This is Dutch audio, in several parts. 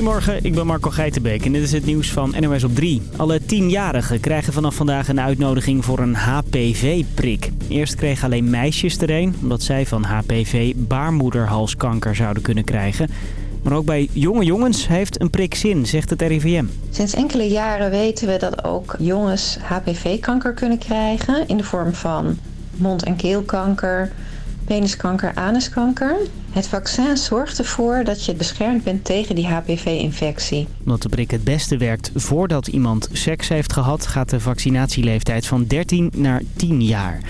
Goedemorgen, ik ben Marco Geitenbeek en dit is het nieuws van NOS op 3. Alle tienjarigen krijgen vanaf vandaag een uitnodiging voor een HPV-prik. Eerst kregen alleen meisjes er een, omdat zij van HPV baarmoederhalskanker zouden kunnen krijgen. Maar ook bij jonge jongens heeft een prik zin, zegt het RIVM. Sinds enkele jaren weten we dat ook jongens HPV-kanker kunnen krijgen... in de vorm van mond- en keelkanker, peniskanker, anuskanker. Het vaccin zorgt ervoor dat je beschermd bent tegen die HPV-infectie. Omdat de prik het beste werkt voordat iemand seks heeft gehad... gaat de vaccinatieleeftijd van 13 naar 10 jaar.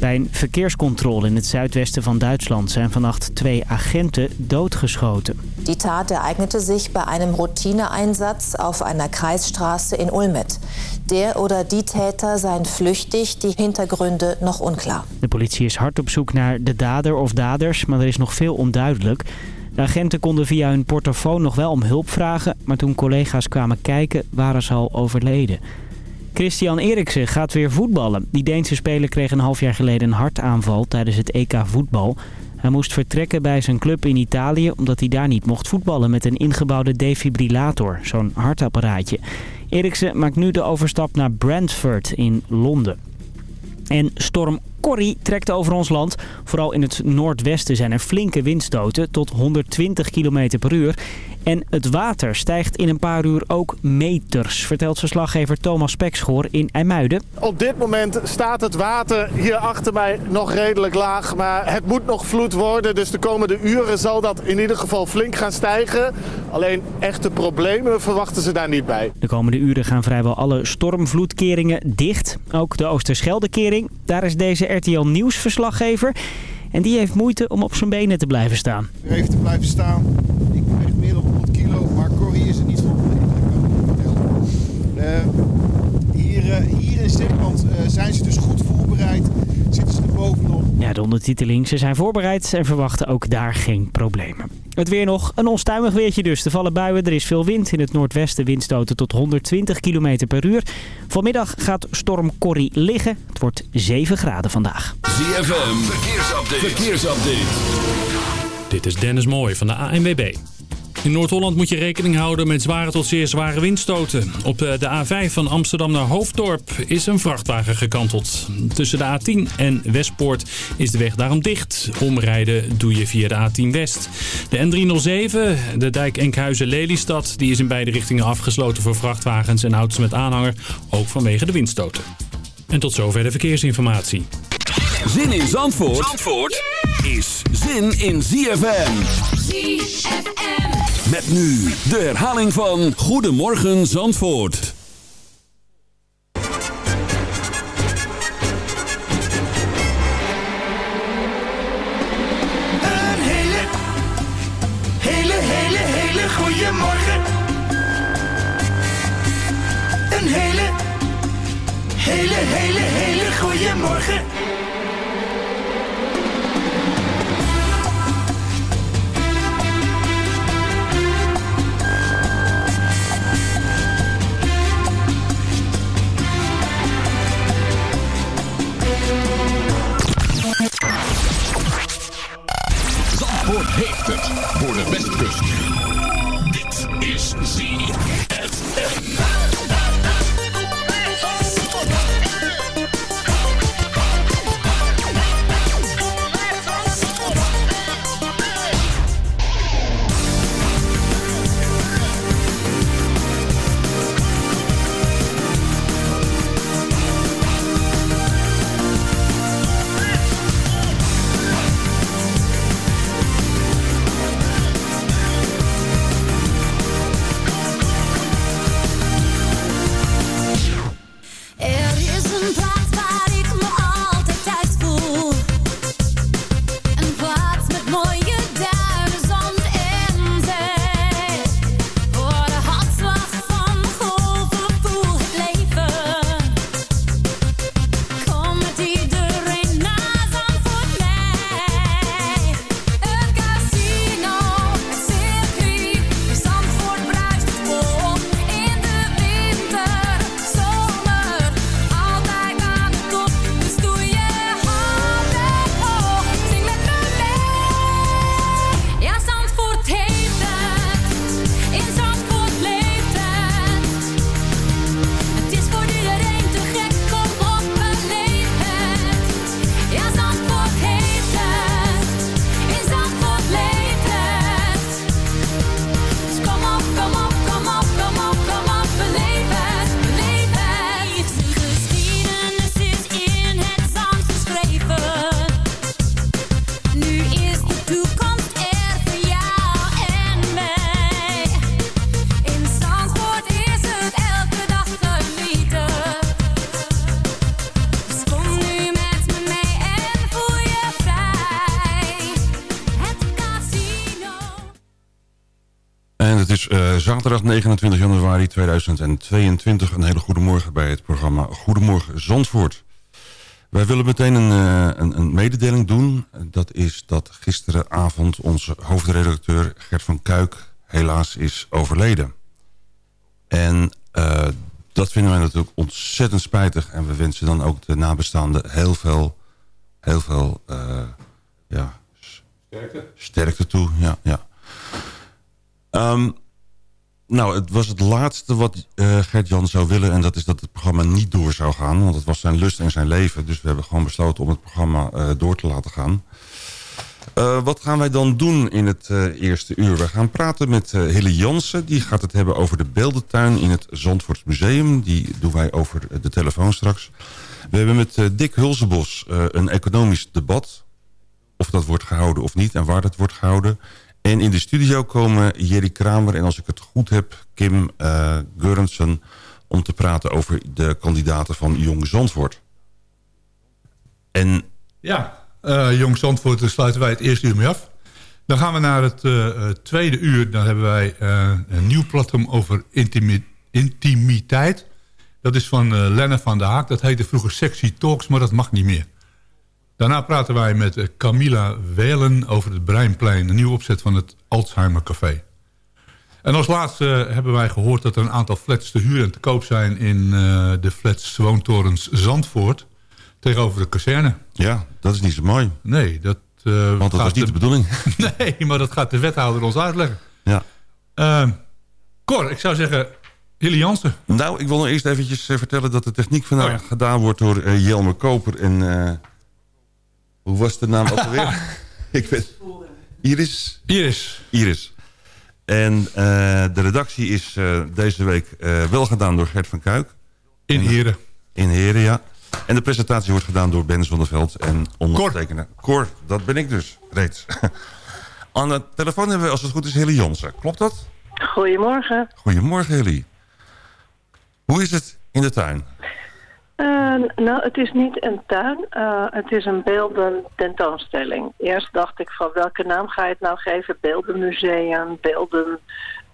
Bij een verkeerscontrole in het zuidwesten van Duitsland zijn vannacht twee agenten doodgeschoten. Die Tat ereignete sich bei einem Routineeinsatz auf einer Kreisstraße in Ulmet. Der oder die Täter zijn flüchtig, die Hintergründe nog unklar. De politie is hard op zoek naar de dader of daders, maar er is nog veel onduidelijk. De agenten konden via hun portofoon nog wel om hulp vragen, maar toen collega's kwamen kijken waren ze al overleden. Christian Eriksen gaat weer voetballen. Die Deense speler kreeg een half jaar geleden een hartaanval tijdens het EK voetbal. Hij moest vertrekken bij zijn club in Italië omdat hij daar niet mocht voetballen met een ingebouwde defibrillator, zo'n hartapparaatje. Eriksen maakt nu de overstap naar Brentford in Londen. En storm Corrie trekt over ons land. Vooral in het noordwesten zijn er flinke windstoten tot 120 km per uur. En het water stijgt in een paar uur ook meters, vertelt verslaggever Thomas Pekschoor in IJmuiden. Op dit moment staat het water hier achter mij nog redelijk laag, maar het moet nog vloed worden. Dus de komende uren zal dat in ieder geval flink gaan stijgen. Alleen echte problemen verwachten ze daar niet bij. De komende uren gaan vrijwel alle stormvloedkeringen dicht. Ook de Oosterscheldekering. Daar is deze RTL Nieuwsverslaggever. En die heeft moeite om op zijn benen te blijven staan. Even te blijven staan. Ik weeg meer dan 100 kilo, maar Corrie is er niet van. Uh, hier, uh, hier in Zeeland uh, zijn ze dus goed voorbereid. Zitten ze er bovenop. Ja, de ondertiteling. Ze zijn voorbereid en verwachten ook daar geen problemen. Het weer nog. Een onstuimig weertje dus. Er vallen buien. Er is veel wind. In het noordwesten windstoten tot 120 km per uur. Vanmiddag gaat storm Corrie liggen. Het wordt 7 graden vandaag. ZFM. Verkeersupdate. Verkeersupdate. Dit is Dennis Mooij van de ANWB. In Noord-Holland moet je rekening houden met zware tot zeer zware windstoten. Op de A5 van Amsterdam naar Hoofddorp is een vrachtwagen gekanteld. Tussen de A10 en Westpoort is de weg daarom dicht. Omrijden doe je via de A10 West. De N307, de dijk Enkhuizen-Lelystad, die is in beide richtingen afgesloten voor vrachtwagens en auto's met aanhanger. Ook vanwege de windstoten. En tot zover de verkeersinformatie. Zin in Zandvoort, Zandvoort is zin in ZFM. ZFM. Met nu de herhaling van Goedemorgen Zandvoort. Een hele, hele, hele, hele goede morgen. Een hele, hele, hele, hele goede morgen. Heeft het voor de Westkust. Het is uh, zaterdag 29 januari 2022. Een hele goede morgen bij het programma Goedemorgen Zandvoort. Wij willen meteen een, uh, een, een, mededeling doen. Dat is dat gisteravond onze hoofdredacteur Gert van Kuik helaas is overleden. En uh, dat vinden wij natuurlijk ontzettend spijtig. En we wensen dan ook de nabestaanden heel veel, heel veel ja, sterkte. sterkte toe. Ja, ja. Um, nou, het was het laatste wat uh, Gert-Jan zou willen... en dat is dat het programma niet door zou gaan. Want het was zijn lust en zijn leven. Dus we hebben gewoon besloten om het programma uh, door te laten gaan. Uh, wat gaan wij dan doen in het eerste uur? We gaan praten met Hille Jansen. Die gaat het hebben over de beeldentuin in het Zandvoorts Museum. Die doen wij over de telefoon straks. We hebben met Dick Hulsebos een economisch debat. Of dat wordt gehouden of niet en waar dat wordt gehouden. En in de studio komen Jerry Kramer en als ik het goed heb... Kim uh, Gurrensen om te praten over de kandidaten van Jong Zandvoort. En... Ja, uh, Jong Zandvoort sluiten wij het eerste uur mee af. Dan gaan we naar het uh, tweede uur. Dan hebben wij een nieuw platform over intimi intimiteit. Dat is van Lenne van der Haak. Dat heette vroeger Sexy Talks, maar dat mag niet meer. Daarna praten wij met eh, Camilla Welen over het Breinplein... een nieuwe opzet van het Alzheimer Café. En als laatste hebben wij gehoord dat er een aantal flats te huur en te koop zijn... in uh, de flats Woontorens Zandvoort tegenover de kazerne. Ja, dat is niet zo mooi. Nee, dat... Uh, Want dat was niet de, de bedoeling. nee, maar dat gaat de wethouder ons uitleggen. Ja. Uh, Cor, ik zou zeggen, Hilly Jansen. Nou, ik wil nog eerst eventjes vertellen dat de techniek vandaag oh ja. gedaan wordt door uh, Jelmer Koper en hoe was de naam ook alweer? ik weet... Iris? Iris. Iris. En uh, de redactie is uh, deze week uh, wel gedaan door Gert van Kuik. In Heren. In Heren, ja. En de presentatie wordt gedaan door Ben Zonneveld en ondertekenen. Cor. Cor, dat ben ik dus, reeds. Aan de telefoon hebben we, als het goed is, Hilly Jonsen. Klopt dat? Goedemorgen. Goedemorgen, Hilly. Hoe is het in de tuin? Uh, nou, het is niet een tuin. Uh, het is een beelden tentoonstelling. Eerst dacht ik van welke naam ga je het nou geven? Beeldenmuseum, beelden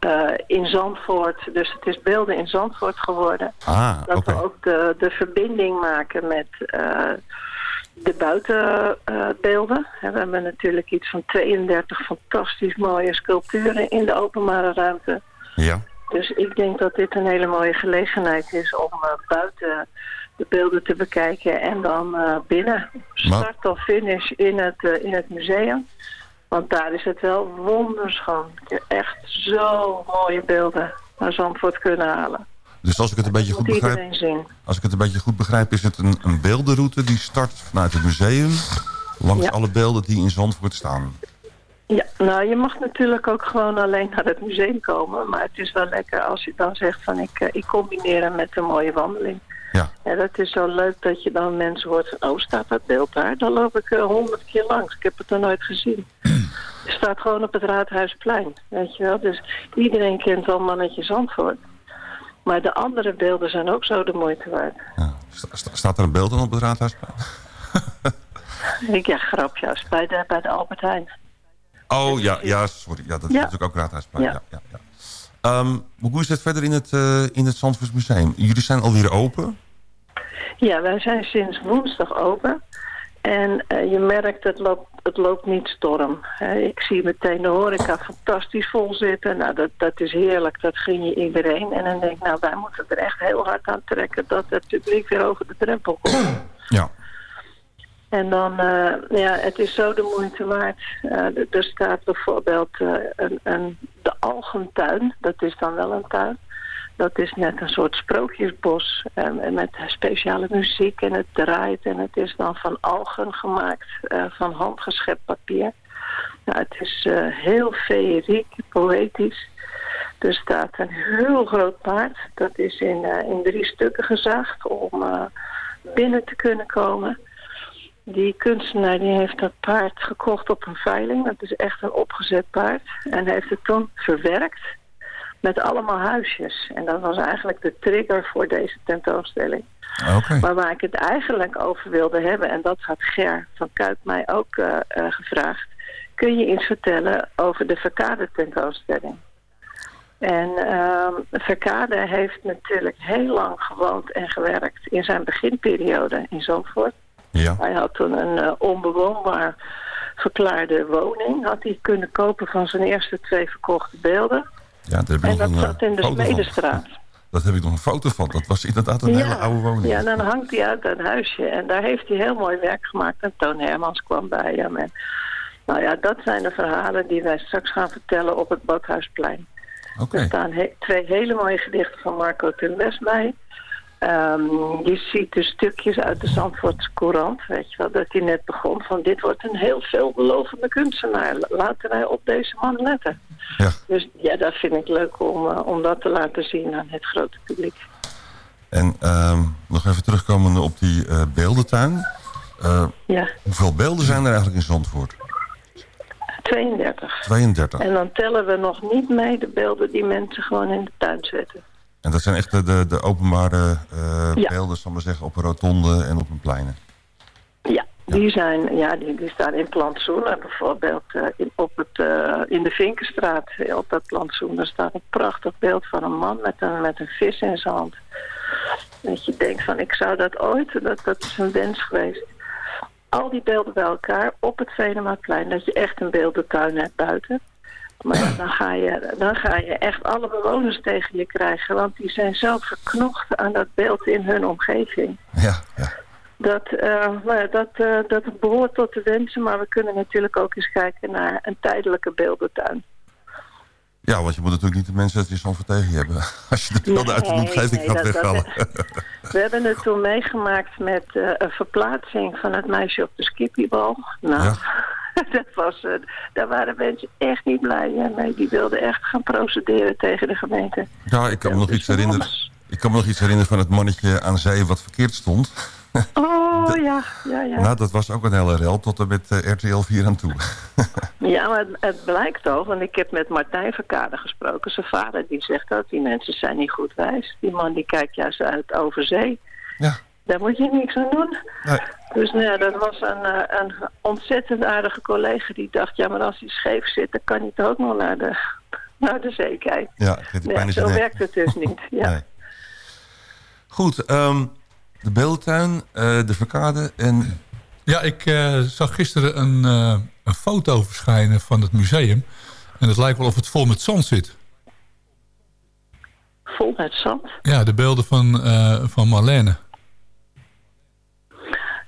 uh, in Zandvoort. Dus het is beelden in Zandvoort geworden. Ah, Dat okay. we ook de, de verbinding maken met de buitenbeelden. we hebben natuurlijk iets van 32 fantastisch mooie sculpturen in de openbare ruimte. Ja. Dus ik denk dat dit een hele mooie gelegenheid is om buiten de beelden te bekijken en dan uh, binnen start of finish in het, uh, in het museum. Want daar is het wel wonderschoon. Je echt zo mooie beelden naar Zandvoort kunnen halen. Dus als ik het een beetje goed begrijp, als ik het een beetje goed begrijp, is het een, een beeldenroute die start vanuit het museum langs ja. alle beelden die in Zandvoort staan. Ja, nou je mag natuurlijk ook gewoon alleen naar het museum komen, maar het is wel lekker als je dan zegt van ik, uh, ik combineer hem met een mooie wandeling. Ja. ja, dat is zo leuk dat je dan mensen hoort van, oh, staat dat beeld daar? Dan loop ik honderd uh, keer langs. Ik heb het er nooit gezien. Het staat gewoon op het Raadhuisplein, weet je wel. Dus iedereen kent wel mannetje Zandvoort. Maar de andere beelden zijn ook zo de moeite waard. Ja. Sta, staat er een beeld dan op het Raadhuisplein? ik, ja, grapjes. Bij de, bij de Albert Heijn. Oh, ja, ja, sorry. Ja, dat is natuurlijk ook Raadhuisplein. Ja. Ja. Ja, Ehm, hoe is het verder in het, uh, in het Zandvoorts Museum? Jullie zijn alweer open? Ja, wij zijn sinds woensdag open. En uh, je merkt, het loopt, het loopt niet storm. Hè. ik zie meteen de horeca fantastisch vol zitten. Nou, dat, dat is heerlijk. Dat gun je iedereen. En dan denk ik, nou, wij moeten er echt heel hard aan trekken... dat het publiek weer over de drempel komt. Ja. En dan, uh, ja, het is zo de moeite waard. Uh, er staat bijvoorbeeld een, een, de algentuin. Dat is dan wel een tuin. Dat is net een soort sprookjesbos en met speciale muziek en het draait. En het is dan van algen gemaakt, van handgeschept papier. Nou, het is heel feeriek, poëtisch. Er staat een heel groot paard. Dat is in, in drie stukken gezaagd om binnen te kunnen komen. Die kunstenaar die heeft dat paard gekocht op een veiling. Dat is echt een opgezet paard. En heeft het toen verwerkt met allemaal huisjes. En dat was eigenlijk de trigger voor deze tentoonstelling. Okay. Maar waar ik het eigenlijk over wilde hebben... en dat had Ger van Kuip mij ook uh, uh, gevraagd... kun je iets vertellen over de verkade tentoonstelling? En uh, Verkade heeft natuurlijk heel lang gewoond en gewerkt in zijn beginperiode in Zandvoort. Ja. Hij had toen een uh, onbewoonbaar verklaarde woning. Had hij kunnen kopen van zijn eerste twee verkochte beelden. Ja, daar heb ik en nog dat een, zat in de van. Smedestraat. Dat heb ik nog een foto van. Dat was inderdaad een hele oude woning. Ja, dan hangt hij uit een huisje. En daar heeft hij heel mooi werk gemaakt. En Toon Hermans kwam bij hem. En, nou ja, dat zijn de verhalen die wij straks gaan vertellen op het Badhuisplein. Okay. Er staan he twee hele mooie gedichten van Marco Tumbes bij. Um, je ziet de stukjes uit de Zandvoortse Courant, weet je wel, dat hij net begon van dit wordt een heel veelbelovende kunstenaar. Laten wij op deze man letten. Ja. Dus ja, dat vind ik leuk om, uh, om dat te laten zien aan het grote publiek. En um, nog even terugkomen op die uh, beeldentuin. Uh, ja. Hoeveel beelden zijn er eigenlijk in Zandvoort? 32. 32. En dan tellen we nog niet mee de beelden die mensen gewoon in de tuin zetten. En dat zijn echt de, de, de openbare ja. beelden, zal maar zeggen, op een rotonde en op een pleinen? Ja, die, zijn, ja die, die staan in plantsoenen. Bijvoorbeeld uh, in, op het, uh, in de Vinkenstraat, op dat plantsoen, daar staat een prachtig beeld van een man met een, met een vis in zijn hand. Dat je denkt van, ik zou dat ooit, dat, dat is een wens geweest. Al die beelden bij elkaar op het Venemaplein, dat je echt een beeldentuin hebt buiten. Maar dan, ga je, dan ga je echt alle bewoners tegen je krijgen. Want die zijn zelf verknocht aan dat beeld in hun omgeving. Ja, ja. Dat, uh, nou, dat, uh, dat behoort tot de wensen. Maar we kunnen natuurlijk ook eens kijken naar een tijdelijke beeldentuin. Ja, want je moet natuurlijk niet de mensen dat je zo'n tegen je hebben. Als je de beelden uit de omgeving nee, gaat weghalen. We hebben het toen meegemaakt met uh, een verplaatsing van het meisje op de skippiebal. Nou, ja. dat was, uh, daar waren mensen echt niet blij mee. Die wilden echt gaan procederen tegen de gemeente. Ja, ik kan me nog iets herinneren. Ik kan me nog iets herinneren van het mannetje aan zee wat verkeerd stond. Oh, de, ja, ja, ja. Nou, dat was ook een hele rel tot en met uh, RTL 4 aan toe. ja, maar het, het, blijkt toch, want ik heb met Martijn Verkade gesproken. Zijn vader die zegt dat die mensen zijn niet goed wijs. Die man die kijkt juist uit over zee. Ja. Daar moet je niks aan doen. Nee. Dus nou ja, dat was een, uh, een ontzettend aardige collega die dacht... ja, maar als hij scheef zit, dan kan hij toch ook nog naar de, naar de zee kijken. Ja, nee, zo werkt het dus niet. Ja. Nee. Goed, um, de beeldentuin, uh, de verkade en... Ja, ik uh, zag gisteren een, uh, een foto verschijnen van het museum. En het lijkt wel of het vol met zand zit. Vol met zand? Ja, de beelden van, van Marlene.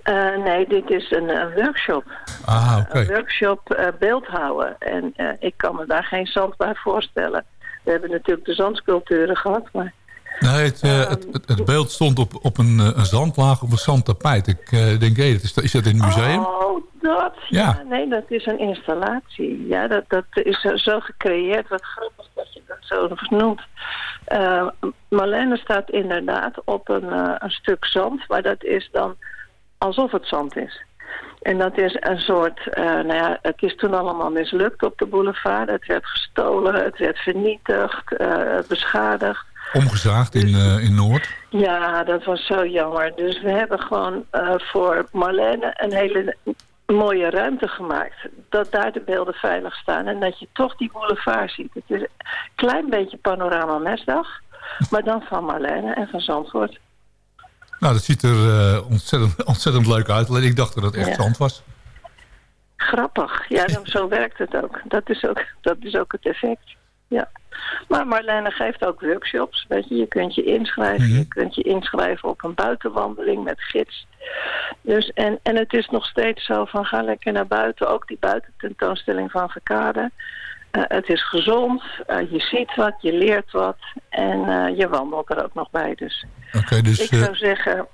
Uh, nee, dit is een, een workshop. Ah, oké. Okay. Een workshop uh, beeldhouden. En uh, ik kan me daar geen zand bij voorstellen. We hebben natuurlijk de zandsculpturen gehad, maar... Nee, het, um, het, het, beeld stond op, op een, een zandlaag of een zandtapijt. Ik denk, hé, is, dat, is dat in het museum? Oh, dat? Ja. ja. Nee, dat is een installatie. Ja, dat, dat is zo gecreëerd. Wat grappig dat je dat zo noemt. Marlene staat inderdaad op een, een stuk zand, maar dat is dan alsof het zand is. En dat is een soort, uh, nou ja, het is toen allemaal mislukt op de boulevard. Het werd gestolen, het werd vernietigd, uh, beschadigd. Omgezaagd in, uh, in Noord? Ja, dat was zo jammer. Dus we hebben gewoon voor Marlene een hele mooie ruimte gemaakt. Dat daar de beelden veilig staan en dat je toch die boulevard ziet. Het is een klein beetje panorama mesdag, maar dan van Marlene en van Zandvoort. Nou, dat ziet er uh, ontzettend, ontzettend leuk uit. Alleen ik dacht dat het echt ja. zand was. Grappig. Ja, dan, zo werkt het ook. Dat is ook, dat is ook het effect. Ja. Maar Marlene geeft ook workshops. Weet je, je kunt je inschrijven. Mm -hmm. Je kunt je inschrijven op een buitenwandeling met gids. Dus, en, en het is nog steeds zo van ga lekker naar buiten. Ook die buitententoonstelling van Verkade. Uh, het is gezond, uh, je ziet wat, je leert wat en uh, je wandelt er ook nog bij. Dus, okay, dus ik zou zeggen,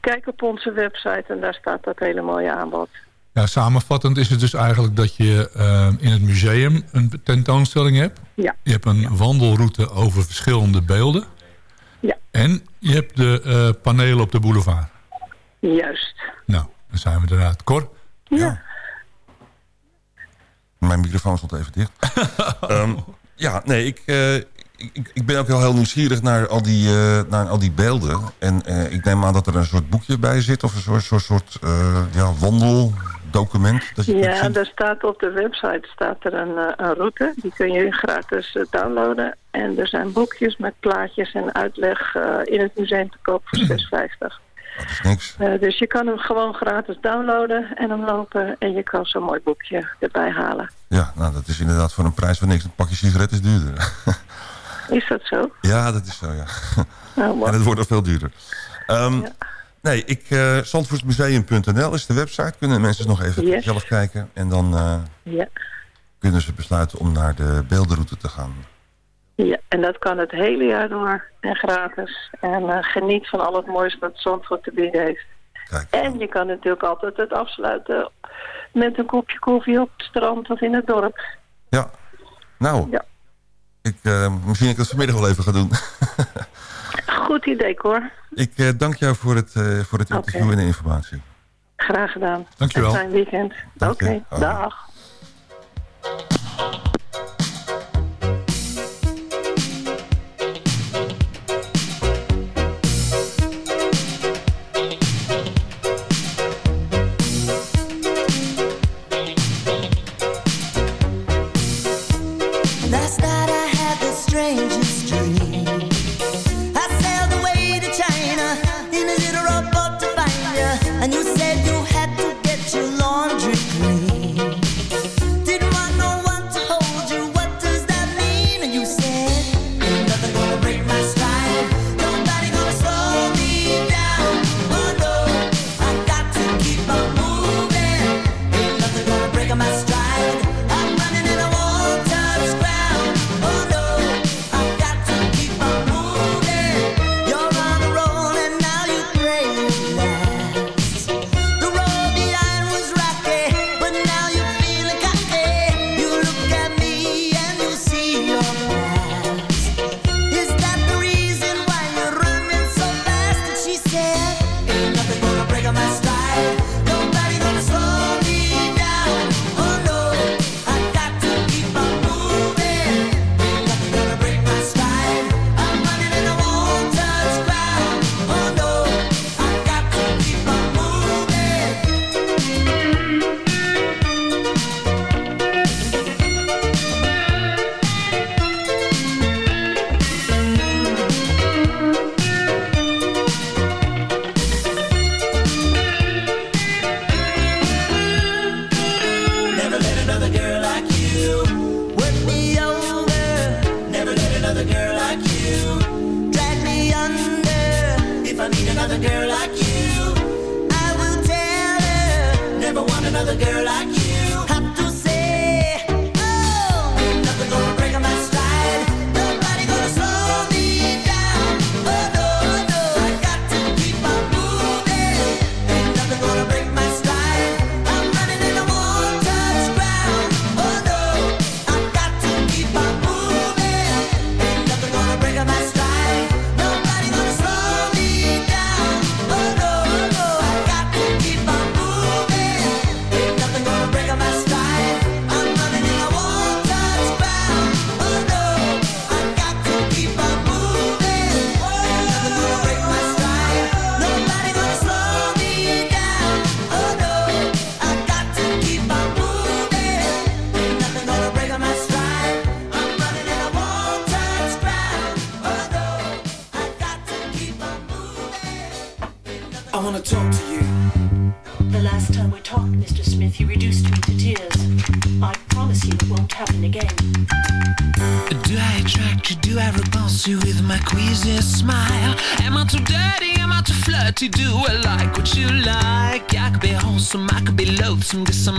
kijk op onze website en daar staat dat hele mooie aanbod. Ja, samenvattend is het dus eigenlijk dat je in het museum een tentoonstelling hebt. Ja. Je hebt een wandelroute over verschillende beelden. Ja. En je hebt de panelen op de boulevard. Juist. Nou, dan zijn we eruit. Cor? ja. ja. Mijn microfoon stond even dicht. um, ja, nee, ik, uh, ik, ik, ben ook heel, heel nieuwsgierig naar al die, uh, naar al die beelden. En uh, ik neem aan dat er een soort boekje bij zit... of een soort, soort, soort ja, wandel, document? Dat je Ja, daar staat op de website staat er een, eh, een route. Die kun je gratis eh, downloaden. En er zijn boekjes met plaatjes en uitleg eh, in het museum te koop voor 6,50. Dat is niks. Eh, dus je kan hem gewoon gratis downloaden en hem lopen. En je kan zo'n mooi boekje erbij halen. Ja, nou, dat is inderdaad voor een prijs van niks. Een pakje sigaret is duurder. Is dat zo? ja, dat is zo, ja. Nou, en het wordt nog veel duurder. Ehm, Nee, ik, zandvoortsmuseum.nl is de website. Kunnen mensen nog even Yes. zelf kijken. En dan eh, Ja. kunnen ze besluiten om naar de beeldenroute te gaan. ja, en dat kan het hele jaar door en gratis. En eh, geniet van al het moois dat Zandvoort te bieden heeft. En je kan natuurlijk altijd het afsluiten met een kopje koffie op het strand of in het dorp. Ja, nou. Ik, eh, misschien dat ik dat vanmiddag wel even ga doen. Goed idee, Cor. ik eh, dank jou voor het, eh, voor het interview en de informatie. Graag gedaan. Dankjewel. Een fijn weekend. Oké, dag. some, get some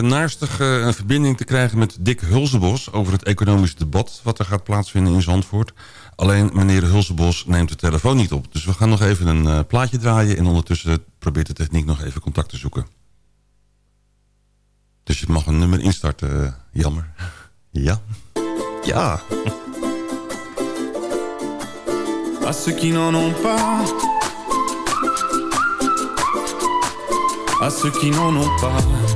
naastig eh, een verbinding te krijgen met Dick Hulsebos... over het economisch debat wat er gaat plaatsvinden in Zandvoort. Alleen meneer Hulsebos neemt de telefoon niet op. Dus we gaan nog even een eh, plaatje draaien... en ondertussen probeert de techniek nog even contact te zoeken. Dus je mag een nummer instarten, eh, jammer. Ja. Ja. À ceux qui pas, ceux qui pas.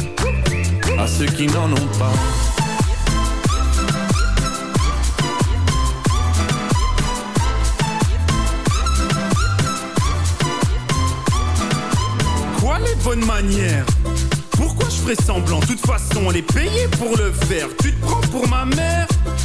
À ceux qui n'en ont pas. Quoi les bonnes manières? Pourquoi je ferais semblant? De toute façon, on est payé pour le faire. Tu te prends pour ma mère?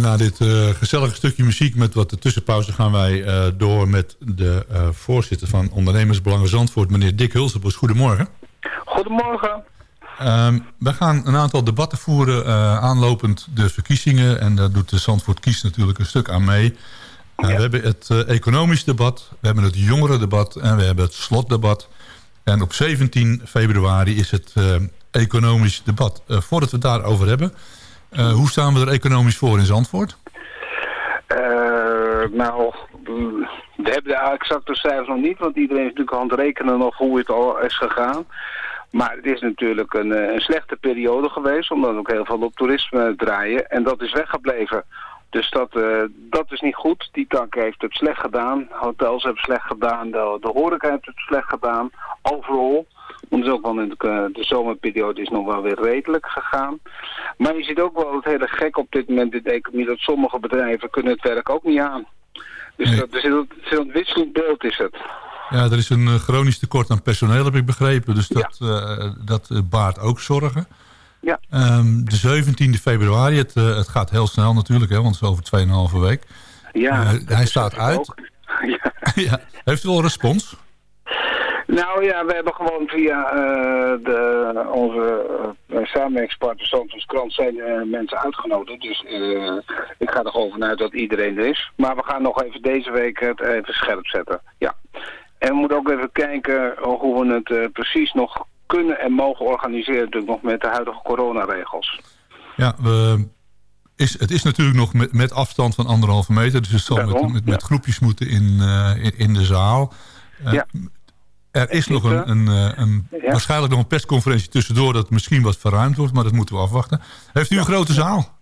Na dit eh, gezellige stukje muziek met wat tussenpauze... gaan wij eh, door met de eh, voorzitter van Ondernemersbelangen Zandvoort... meneer Dick Hulsenbos. Goedemorgen. Goedemorgen. Ehm, we gaan een aantal debatten voeren aanlopend de verkiezingen. En daar doet de Zandvoort Kies natuurlijk een stuk aan mee. We hebben het economisch debat, we hebben het jongerendebat... en we hebben het slotdebat. En op 17 februari is het economisch debat. voordat we het daarover hebben... Uh, hoe staan we er economisch voor in Zandvoort? Uh, nou, we hebben de exacte cijfers nog niet, want iedereen is natuurlijk aan het rekenen nog hoe het al is gegaan. Maar het is natuurlijk een, een slechte periode geweest, omdat ook heel veel op toerisme draaien. En dat is weggebleven. Dus dat, dat is niet goed. Die tank heeft het slecht gedaan. Hotels hebben het slecht gedaan. De, de horeca heeft het slecht gedaan. Overal. Want ook wel in de, de zomerperiode is nog wel weer redelijk gegaan. Maar je ziet ook wel het hele gek op dit moment in de economie... dat sommige bedrijven kunnen het werk ook niet aan. Dus Nee. dat, dus is een wisselend beeld is het. Ja, er is een eh, chronisch tekort aan personeel, heb ik begrepen. Dus dat, eh, dat eh, baart ook zorgen. Ja. Ehm, de 17e februari, het, eh, het gaat heel snel natuurlijk, hè, want het is over 2,5 week. Ja, Eh, hij staat uit. Ja. ja. Heeft u wel respons? Nou ja, we hebben gewoon via eh, de, onze uh, samenwerkingspartner Santos Krant zijn eh, mensen uitgenodigd. Dus ik ga er gewoon vanuit dat iedereen er is. Maar we gaan nog even deze week het even scherp zetten. Ja. En we moeten ook even kijken hoe we het precies nog kunnen en mogen organiseren. Natuurlijk nog met de huidige coronaregels. Ja, we, is, het is natuurlijk nog met, met afstand van anderhalve meter. Dus het zal met, met, met groepjes moeten in, in, in de zaal. Ja. Er is nog een, een, eh, een, Ja. waarschijnlijk nog een persconferentie tussendoor... dat misschien wat verruimd wordt, maar dat moeten we afwachten. Heeft u een grote zaal?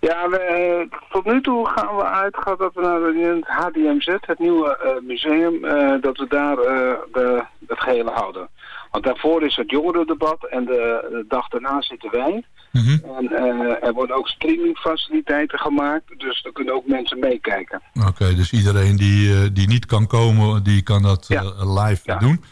Ja, we, eh, tot nu toe gaan we uitgaan dat we naar het HDMZ, het nieuwe eh, museum, eh, dat we daar de, het gehele houden. Want daarvoor is het jongerendebat en de, de dag daarna zitten wij. En eh, er worden ook streamingfaciliteiten gemaakt, dus er kunnen ook mensen meekijken. Oké, dus iedereen die, die niet kan komen, die kan dat live doen.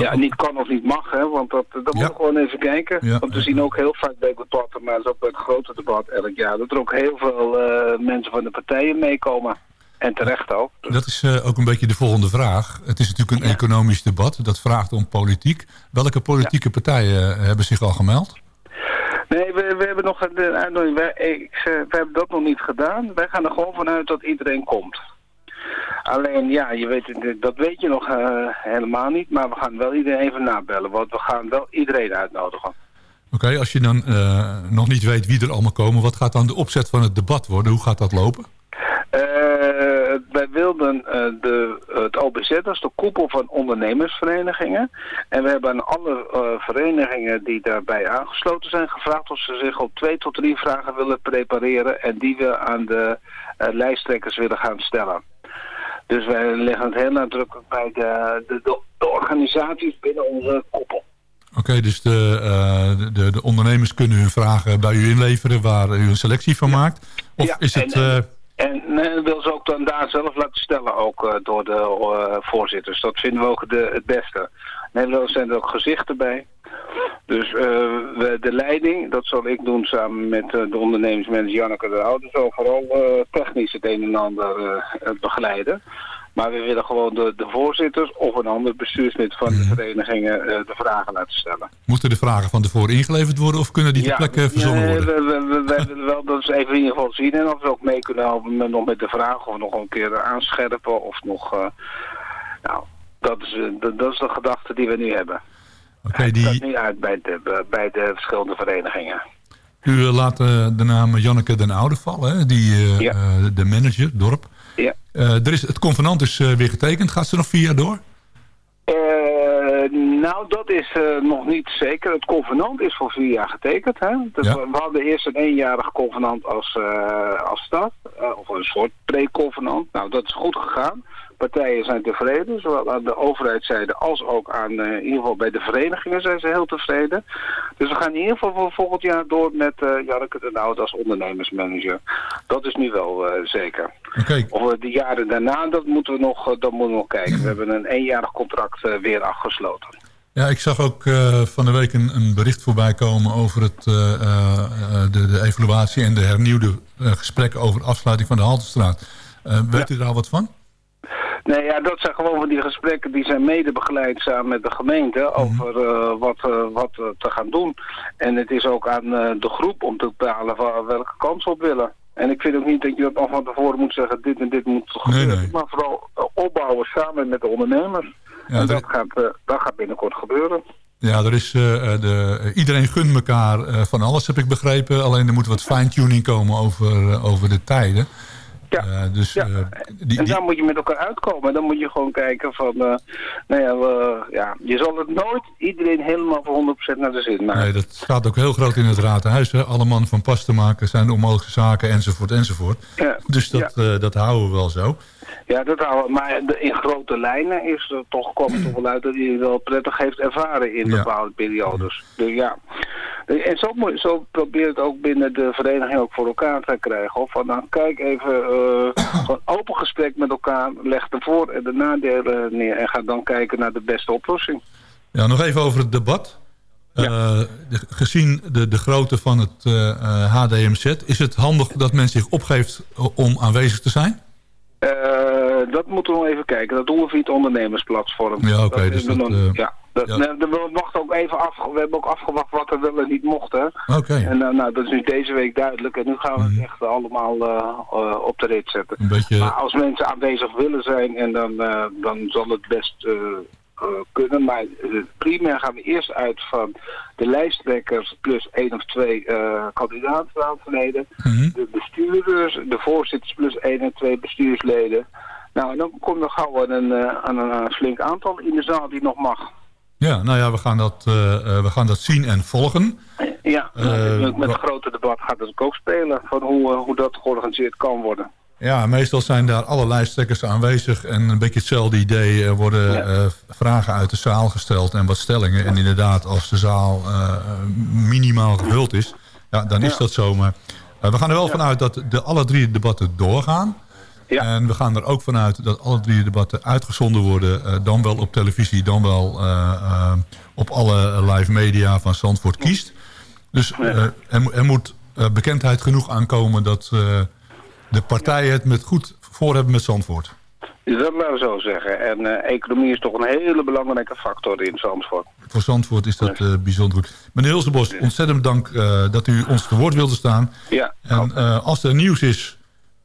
Ja, niet kan of niet mag, hè, want dat, dat moeten we gewoon even kijken. Ja. Want we zien ook heel vaak bij debatten, maar dat is ook bij het grote debat elk jaar, dat er ook heel veel eh, mensen van de partijen meekomen. En terecht ook. Dat is eh, ook een beetje de volgende vraag. Het is natuurlijk een economisch debat. Dat vraagt om politiek. Welke politieke partijen eh, hebben zich al gemeld? Nee, we, we hebben nog uitnodiging. Wij, ik, we hebben dat nog niet gedaan. Wij gaan er gewoon vanuit dat iedereen komt. Alleen, ja, je weet, het, dat weet je nog eh, helemaal niet. Maar we gaan wel iedereen even nabellen. Want we gaan wel iedereen uitnodigen. Oké, als je dan eh, nog niet weet wie er allemaal komen... wat gaat dan de opzet van het debat worden? Hoe gaat dat lopen? Eh, wij wilden eh, de, het OBZ, dat is de koepel van ondernemersverenigingen. En we hebben aan alle eh, verenigingen die daarbij aangesloten zijn gevraagd of ze zich op twee tot drie vragen willen prepareren en die we aan de eh, lijsttrekkers willen gaan stellen. Dus wij leggen het heel nadrukkelijk bij de, de, de, de organisaties binnen onze koepel. Oké, dus de, eh, de, de ondernemers kunnen hun vragen bij u inleveren... waar u een selectie van maakt? Of Ja, is het... en- eh, En nee, dat wil ze ook dan daar zelf laten stellen, ook eh, door de eh, voorzitters. Dat vinden we ook de, het beste. Nederland zijn er ook gezichten bij. Dus eh, we, de leiding, dat zal ik doen samen met eh, de ondernemingsmanager Janneke de Oude. Zal vooral eh, technisch het een en ander begeleiden. Maar we willen gewoon de, de voorzitters of een ander bestuurslid van de verenigingen eh, de vragen laten stellen. moeten de vragen van tevoren ingeleverd worden... of kunnen die ter plekke verzonnen nee, worden? We, we, willen wel dat ze even in ieder geval zien. En of we ook mee kunnen helpen met, nog met de vraag of nog een keer aanscherpen. Of nog, nou, dat is, eh, dat, dat is de gedachte die we nu hebben. Oké, Het die, nu uit bij de, bij de verschillende verenigingen. u eh, laat eh, de naam Janneke den Oude vallen, hè? Die, de manager, dorp. Ja. Er is, het convenant is weer getekend. Gaat ze nog vier jaar door? Nou, dat is nog niet zeker. Het convenant is voor vier jaar getekend. Hè? Dus Ja. we, we hadden eerst een eenjarig convenant als, als stad. of een soort pre-convenant. Nou, dat is goed gegaan. Partijen zijn tevreden, zowel aan de overheidszijde als ook aan, eh, in ieder geval bij de verenigingen zijn ze heel tevreden. Dus we gaan in ieder geval voor volgend jaar door met eh Janneke de Oud als ondernemersmanager. Dat is nu wel eh, zeker. Oké. Of we de jaren daarna, dat moeten we nog, dat moeten we nog kijken. We hebben een eenjarig contract weer afgesloten. Ja, ik zag ook van de week een, een bericht voorbij komen over het, de, de evaluatie en de hernieuwde gesprekken over de afsluiting van de Haltestraat. Weet u daar al wat van? Nee, ja, dat zijn gewoon van die gesprekken die zijn mede begeleid samen met de gemeente over eh, wat, eh, wat eh, te gaan doen. En het is ook aan de groep om te bepalen wa- welke kant ze op willen. En ik vind ook niet dat je dat al van tevoren moet zeggen, dit en dit moet gebeuren. Maar vooral opbouwen samen met de ondernemers. Ja, en dat- gaat, dat gaat binnenkort gebeuren. Ja, er is, de, iedereen gunt elkaar van alles, heb ik begrepen. Alleen er moet wat fine-tuning komen over, over de tijden. Ja. dus eh, die, en die- daar moet je met elkaar uitkomen. En dan moet je gewoon kijken van, eh, nou ja, we, ja, je zal het nooit iedereen helemaal voor 100% naar de zin maken. nee, dat staat ook heel groot in het raadhuis. Hè. Alle man van pas te maken zijn onmogelijke zaken, enzovoort, enzovoort. Ja. Dus dat, eh, dat houden we wel zo. Ja, dat houden we. Maar in grote lijnen is er toch, het toch wel uit dat hij het wel prettig heeft ervaren in Ja. bepaalde periodes. Dus ja. En zo, zo probeer het ook binnen de vereniging ook voor elkaar te krijgen. Of van nou, kijk even, eh gewoon open gesprek met elkaar, leg de voor- en de nadelen neer en ga dan kijken naar de beste oplossing. Ja, nog even over het debat. Eh, de- gezien de, de grootte van het eh, eh, HDMZ... is het handig dat men zich opgeeft om aanwezig te zijn? Eh, dat moeten we nog even kijken. Dat doen we via het ondernemersplatform. Ja, oké, dus is dat, nog- eh, ja, dat, ja. nee, we, mochten ook even af, we hebben ook afgewacht wat er wel en niet mocht. Hè. Oké. En eh, nou, dat is nu deze week duidelijk. En nu gaan we het echt allemaal eh, eh, op de rit zetten. Een beetje... Maar als mensen aanwezig willen zijn, en dan, eh, dan zal het best eh, eh, kunnen. Maar eh, primair gaan we eerst uit van de lijsttrekkers plus één of twee eh kandidatenraadsleden. De bestuurders, de voorzitters plus één en twee bestuursleden. Nou, dan komt er gauw aan een, eh, aan een eh, flink aantal in de zaal die nog mag. Ja, nou ja, we gaan dat, eh, we gaan dat zien en volgen. Ja, met, het grote debat gaat het ook spelen van hoe, hoe dat georganiseerd kan worden. Ja, meestal zijn daar alle lijsttrekkers aanwezig en een beetje hetzelfde idee. Er worden vragen uit de zaal gesteld en wat stellingen. En inderdaad, als de zaal minimaal gevuld is, ja, dan is dat zo. Maar we gaan er wel vanuit dat de alle drie debatten doorgaan. En we gaan er ook vanuit dat alle drie debatten uitgezonden worden. eh, dan wel op televisie, dan wel eh, eh, op alle live media van Zandvoort kiest. Dus er, mo- er moet bekendheid genoeg aankomen dat de partijen het met goed voor hebben met Zandvoort. Dat laten we zo zeggen. En economie is toch een hele belangrijke factor in Zandvoort. Voor Zandvoort is dat bijzonder goed. Meneer Hilsenbos, ontzettend dank dat u ons te woord wilde staan. Ja. En als er nieuws is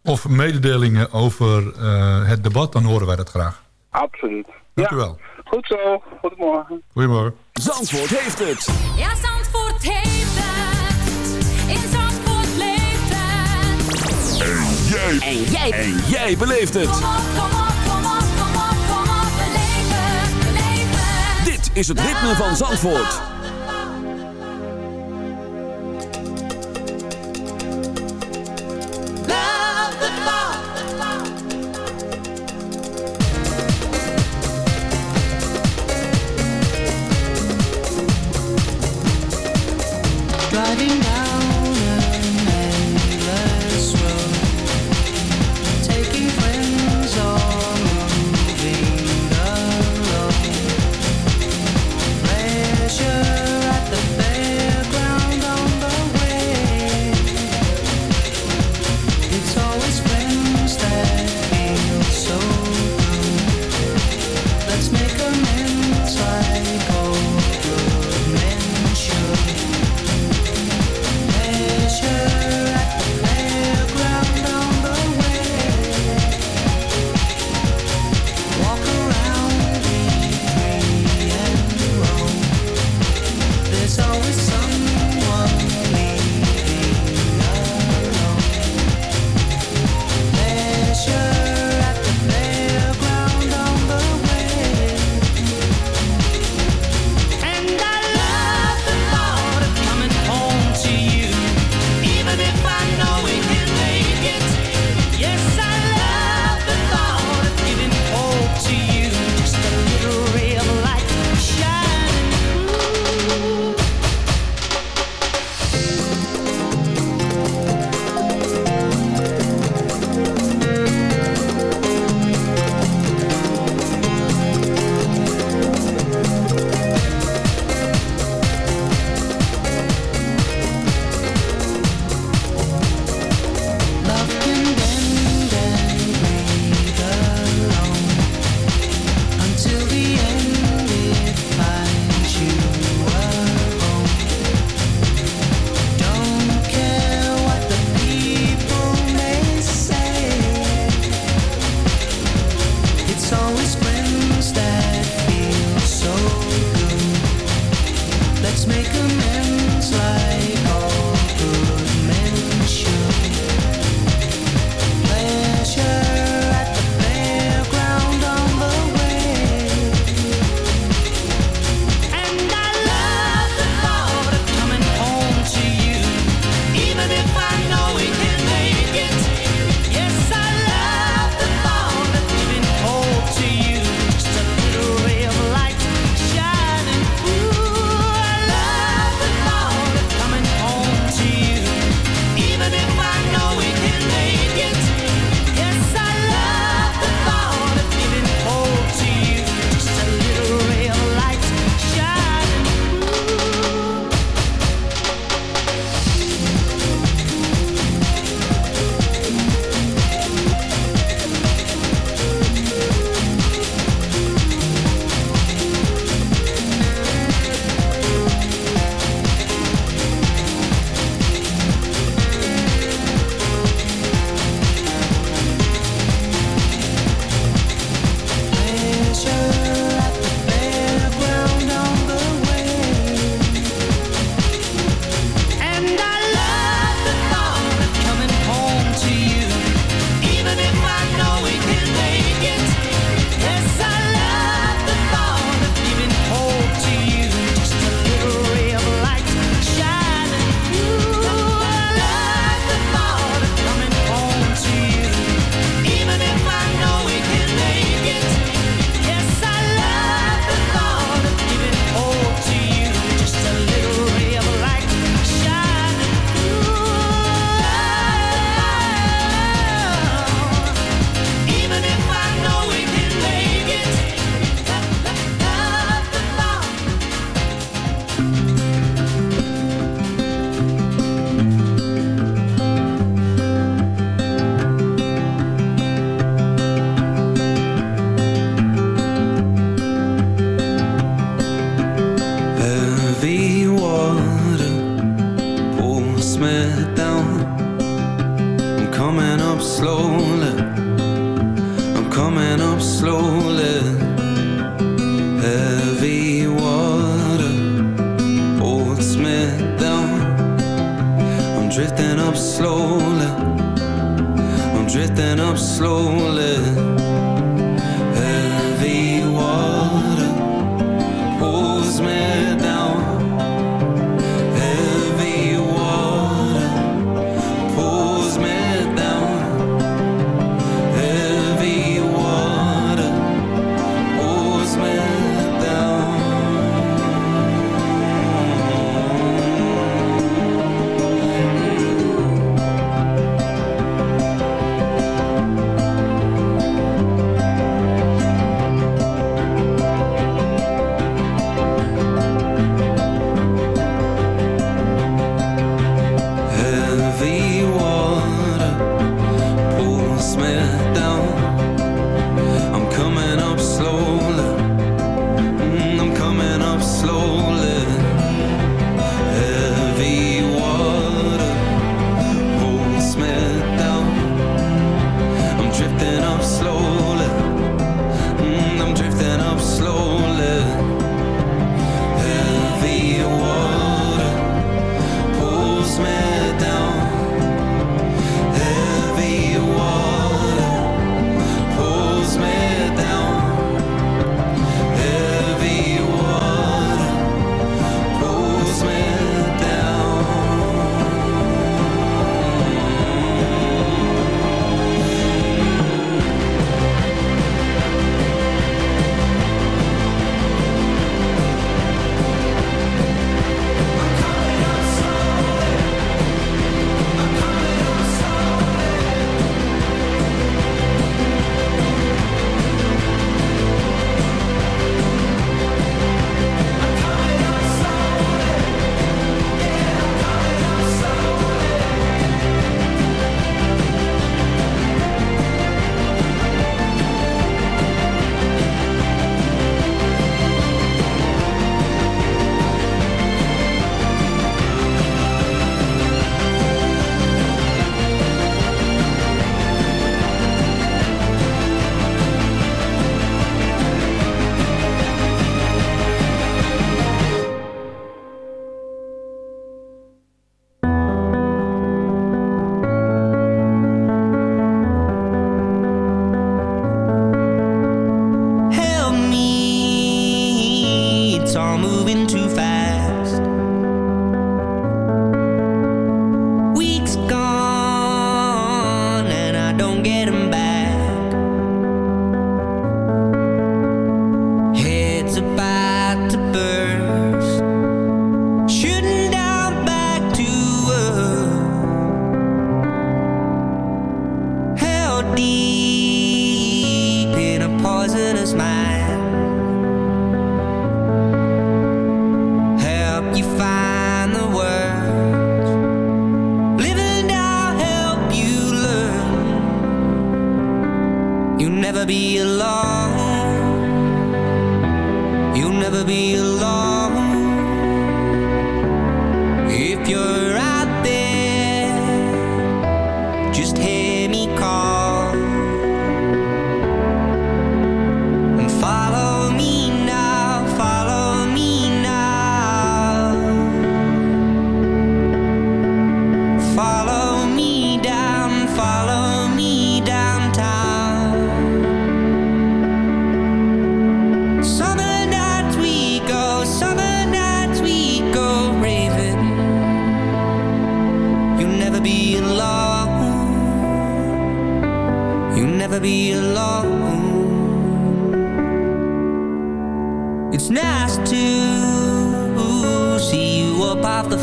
of mededelingen over eh, het debat, dan horen wij dat graag. Absoluut. Dank ja. u wel. Goed zo. Goedemorgen. Goedemorgen. Zandvoort heeft het. Ja, Zandvoort heeft het. In Zandvoort leeft het. En jij. En jij. En jij beleeft het. Kom op, kom op, kom op, kom op, kom op. Beleef het, beleef het. Dit is het ritme van Zandvoort. You'll never be alone. It's nice to see you up off the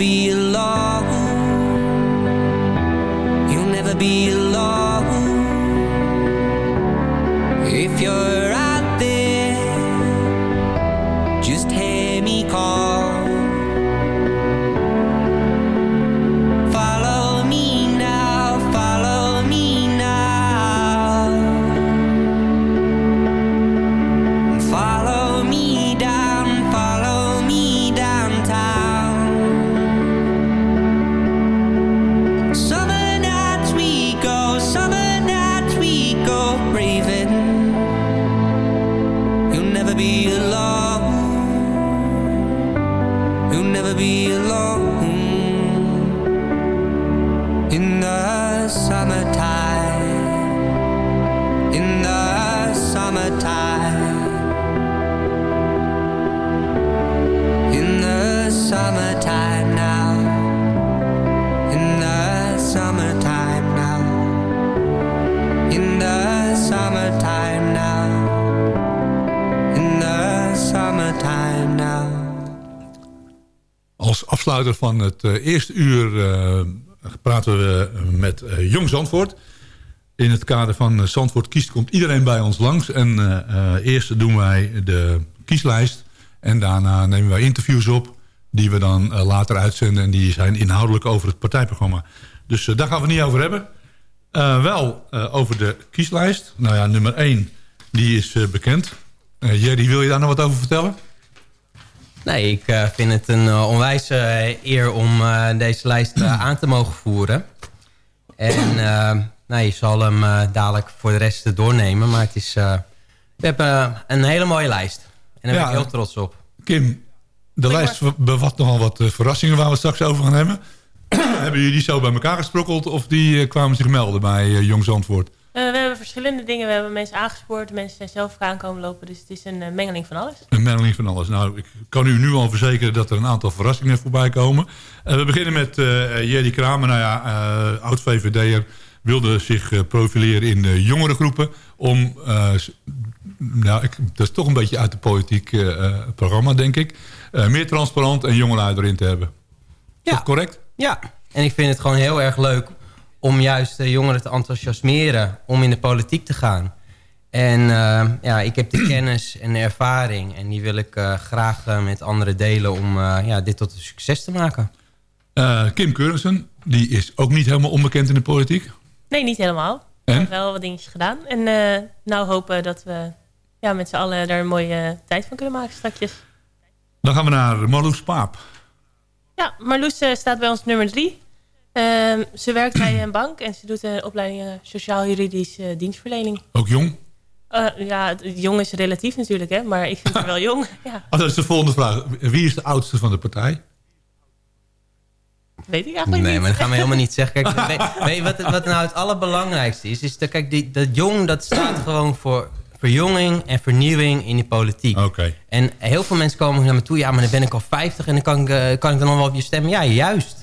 be afsluiter van het eh, eerste uur eh, praten we met eh, Jong Zandvoort. In het kader van Zandvoort kiest komt iedereen bij ons langs. En eerst doen wij de kieslijst. En daarna nemen wij interviews op. Die we dan later uitzenden. En die zijn inhoudelijk over het partijprogramma. Dus daar gaan we niet over hebben. Wel over de kieslijst. Nou ja, nummer 1. Die is bekend. Jerry, wil je daar nog wat over vertellen? Nee, ik eh, vind het een uh, onwijs uh, eer om uh, deze lijst aan te mogen voeren. En nou, je zal hem dadelijk voor de rest doornemen. Maar het is, we hebben een hele mooie lijst. En daar ja, ben ik heel trots op. Kim, de lijst bevat nogal wat verrassingen waar we het straks over gaan hebben. hebben jullie die zo bij elkaar gesprokkeld of die kwamen zich melden bij Jong Zandvoort? Uh, we hebben verschillende dingen. We hebben mensen aangespoord. Mensen zijn zelf aankomen lopen. Dus het is een uh, mengeling van alles. Een mengeling van alles. Nou, ik kan u nu al verzekeren dat er een aantal verrassingen voorbij komen. Uh, we beginnen met Jerry Kramer. Nou ja, oud-VVD'er wilde zich profileren in de jongere groepen. Om, nou, ik, dat is toch een beetje uit de politiek programma, denk ik. meer transparant en jongelui erin te hebben. Is ja. dat correct? Ja, en ik vind het gewoon heel erg leuk om juist de jongeren te enthousiasmeren om in de politiek te gaan. En uh, ja, ik heb de kennis en de ervaring en die wil ik uh, graag uh, met anderen delen om ja, dit tot een succes te maken. Kim Keurensen, die is ook niet helemaal onbekend in de politiek? Nee, niet helemaal. En? Ik heb wel wat dingetjes gedaan. En nou hopen dat we ja, met z'n allen daar een mooie tijd van kunnen maken straks. Dan gaan we naar Marloes Paap. Ja, Marloes staat bij ons nummer drie. Uh, ze werkt bij een bank en ze doet een opleiding uh, sociaal-juridische dienstverlening. Ook jong? Uh, ja, jong is relatief natuurlijk, hè, maar ik vind haar wel jong. Ja. Oh, dat is de volgende vraag. Wie is de oudste van de partij? Weet ik eigenlijk nee, niet. maar dat gaan we helemaal niet zeggen. Kijk, weet, weet je wat, wat nou het allerbelangrijkste is? is dat, kijk, die, dat jong dat staat gewoon voor verjonging en vernieuwing in de politiek. Okay. En heel veel mensen komen naar me toe. Ja, maar dan ben ik al 50 en dan kan ik, kan ik dan nog wel op je stemmen. Ja, juist.